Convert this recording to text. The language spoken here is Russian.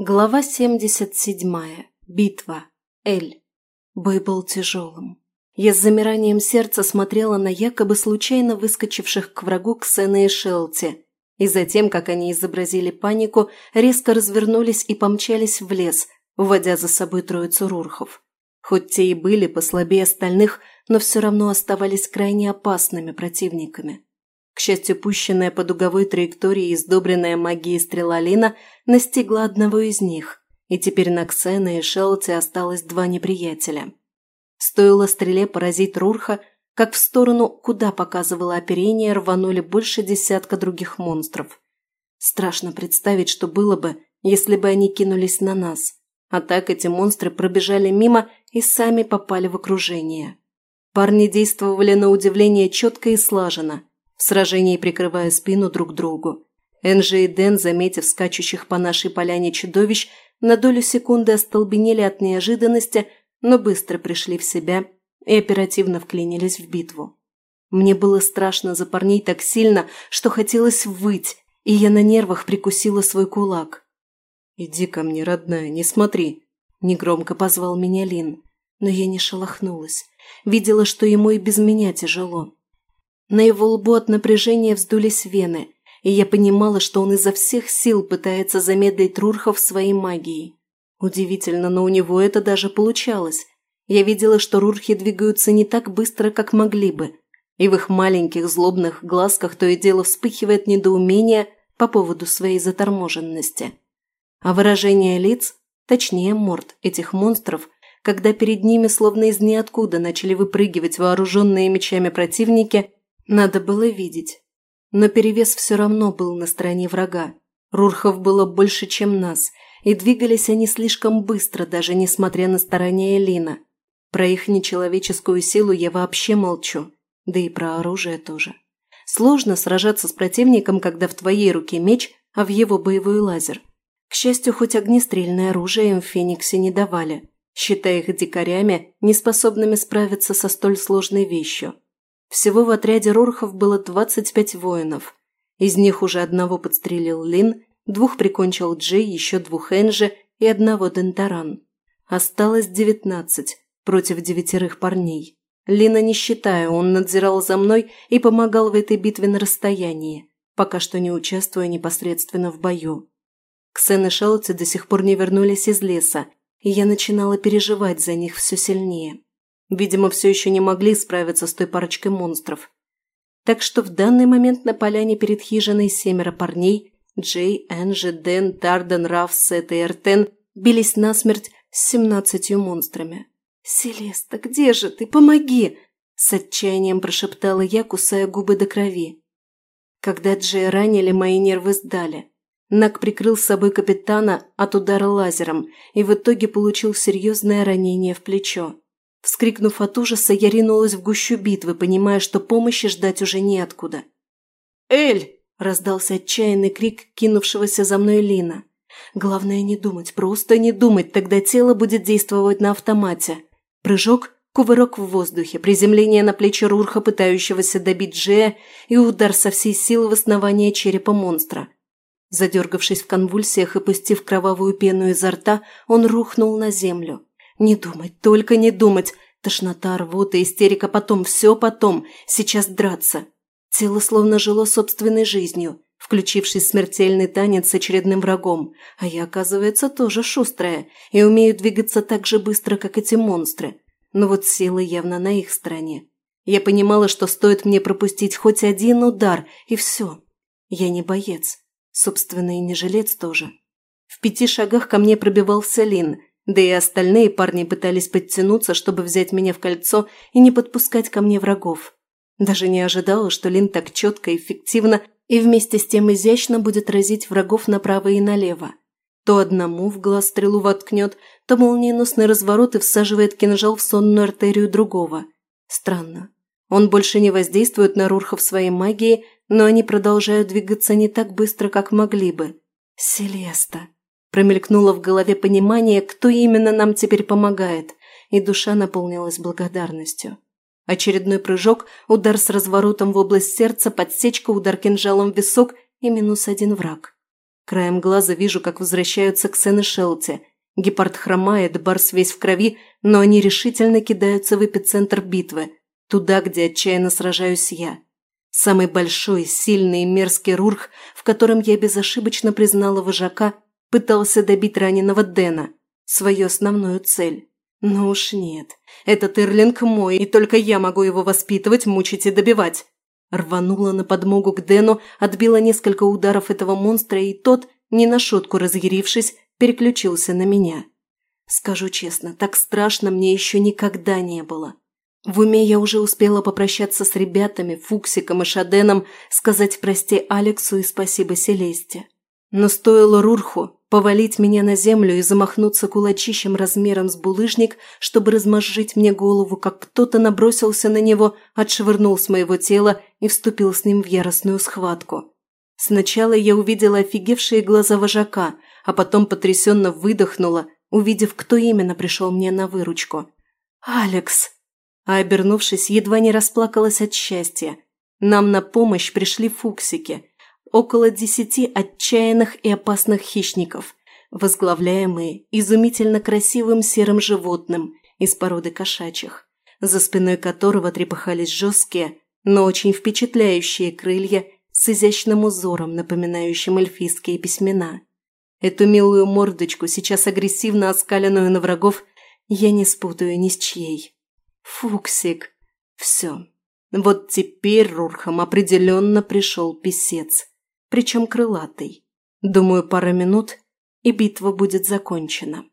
Глава 77. Битва. Эль. Бой был тяжелым. Я с замиранием сердца смотрела на якобы случайно выскочивших к врагу Ксена и Шелти, и затем, как они изобразили панику, резко развернулись и помчались в лес, вводя за собой троицу рурхов. Хоть те и были послабее остальных, но все равно оставались крайне опасными противниками. К счастью, пущенная по дуговой траектории и издобренная магией стрела настигла одного из них, и теперь на Ксена и Шелти осталось два неприятеля. Стоило стреле поразить Рурха, как в сторону, куда показывало оперение, рванули больше десятка других монстров. Страшно представить, что было бы, если бы они кинулись на нас. А так эти монстры пробежали мимо и сами попали в окружение. Парни действовали на удивление четко и слаженно – в сражении прикрывая спину друг другу. Энджи и Дэн, заметив скачущих по нашей поляне чудовищ, на долю секунды остолбенели от неожиданности, но быстро пришли в себя и оперативно вклинились в битву. Мне было страшно за парней так сильно, что хотелось выть, и я на нервах прикусила свой кулак. «Иди ко мне, родная, не смотри», – негромко позвал меня Лин, но я не шелохнулась. Видела, что ему и без меня тяжело. На его лбу от напряжения вздулись вены, и я понимала, что он изо всех сил пытается замедлить Рурхов своей магией. Удивительно, но у него это даже получалось. Я видела, что Рурхи двигаются не так быстро, как могли бы, и в их маленьких злобных глазках то и дело вспыхивает недоумение по поводу своей заторможенности. А выражение лиц, точнее морд этих монстров – когда перед ними словно из ниоткуда начали выпрыгивать вооруженные мечами противники, надо было видеть. Но перевес все равно был на стороне врага. Рурхов было больше, чем нас, и двигались они слишком быстро, даже несмотря на старания Элина. Про их нечеловеческую силу я вообще молчу, да и про оружие тоже. Сложно сражаться с противником, когда в твоей руке меч, а в его боевой лазер. К счастью, хоть огнестрельное оружие им в Фениксе не давали, считая их дикарями, неспособными справиться со столь сложной вещью – всего в отряде Рорхов было 25 воинов. Из них уже одного подстрелил Лин, двух прикончил Джей, еще двух Энжи и одного Дентаран. Осталось 19 против девятерых парней. Лина не считая, он надзирал за мной и помогал в этой битве на расстоянии, пока что не участвуя непосредственно в бою. Ксен и Шелти до сих пор не вернулись из леса, и я начинала переживать за них все сильнее. Видимо, все еще не могли справиться с той парочкой монстров. Так что в данный момент на поляне перед хижиной семеро парней Джей, Энджи, Дэн, Тарден, Раф, Сет и Эртен бились насмерть с семнадцатью монстрами. «Селеста, где же ты? Помоги!» – с отчаянием прошептала я, кусая губы до крови. Когда Джей ранили, мои нервы сдали. Нак прикрыл с собой капитана от удара лазером и в итоге получил серьезное ранение в плечо. Вскрикнув от ужаса, я ринулась в гущу битвы, понимая, что помощи ждать уже неоткуда. «Эль!» – раздался отчаянный крик кинувшегося за мной Лина. «Главное не думать, просто не думать, тогда тело будет действовать на автомате. Прыжок, кувырок в воздухе, приземление на плечи Рурха, пытающегося добить Джея, и удар со всей силы в основание черепа монстра». Задергавшись в конвульсиях и пустив кровавую пену изо рта, он рухнул на землю – не думать, только не думать. Тошнота, рвота, истерика, потом все потом. Сейчас драться. Тело словно жило собственной жизнью, включившись в смертельный танец с очередным врагом. А я, оказывается, тоже шустрая и умею двигаться так же быстро, как эти монстры. Но вот силы явно на их стороне. Я понимала, что стоит мне пропустить хоть один удар, и все. Я не боец. Собственно, и не жилец тоже. В пяти шагах ко мне пробивался Лин, да и остальные парни пытались подтянуться, чтобы взять меня в кольцо и не подпускать ко мне врагов. Даже не ожидала, что Лин так четко, эффективно и вместе с тем изящно будет разить врагов направо и налево. То одному в глаз стрелу воткнет, то молниеносный разворот и всаживает кинжал в сонную артерию другого. Странно. Он больше не воздействует на Рурхов своей магией, но они продолжают двигаться не так быстро, как могли бы. Селеста. промелькнуло в голове понимание, кто именно нам теперь помогает, и душа наполнилась благодарностью. Очередной прыжок, удар с разворотом в область сердца, подсечка, удар кинжалом в висок и минус один враг. Краем глаза вижу, как возвращаются к и Шелти. Гепард хромает, барс весь в крови, но они решительно кидаются в эпицентр битвы, туда, где отчаянно сражаюсь я. Самый большой, сильный и мерзкий рурх, в котором я безошибочно признала вожака – пытался добить раненого Дэна, свою основную цель. Но «Ну уж нет, этот Ирлинг мой, и только я могу его воспитывать, мучить и добивать. Рванула на подмогу к Дэну, отбила несколько ударов этого монстра, и тот, не на шутку разъярившись, переключился на меня. Скажу честно, так страшно мне еще никогда не было. В уме я уже успела попрощаться с ребятами, Фуксиком и Шаденом, сказать прости Алексу и спасибо Селесте. Но стоило Рурху повалить меня на землю и замахнуться кулачищем размером с булыжник, чтобы размозжить мне голову, как кто-то набросился на него, отшвырнул с моего тела и вступил с ним в яростную схватку. Сначала я увидела офигевшие глаза вожака, а потом потрясенно выдохнула, увидев, кто именно пришел мне на выручку. «Алекс!» А обернувшись, едва не расплакалась от счастья. Нам на помощь пришли фуксики – около десяти отчаянных и опасных хищников, возглавляемые изумительно красивым серым животным из породы кошачьих, за спиной которого трепыхались жесткие, но очень впечатляющие крылья с изящным узором, напоминающим эльфийские письмена. Эту милую мордочку, сейчас агрессивно оскаленную на врагов, я не спутаю ни с чьей. Фуксик. Все. Вот теперь Рурхам определенно пришел писец причем крылатый. Думаю, пара минут, и битва будет закончена.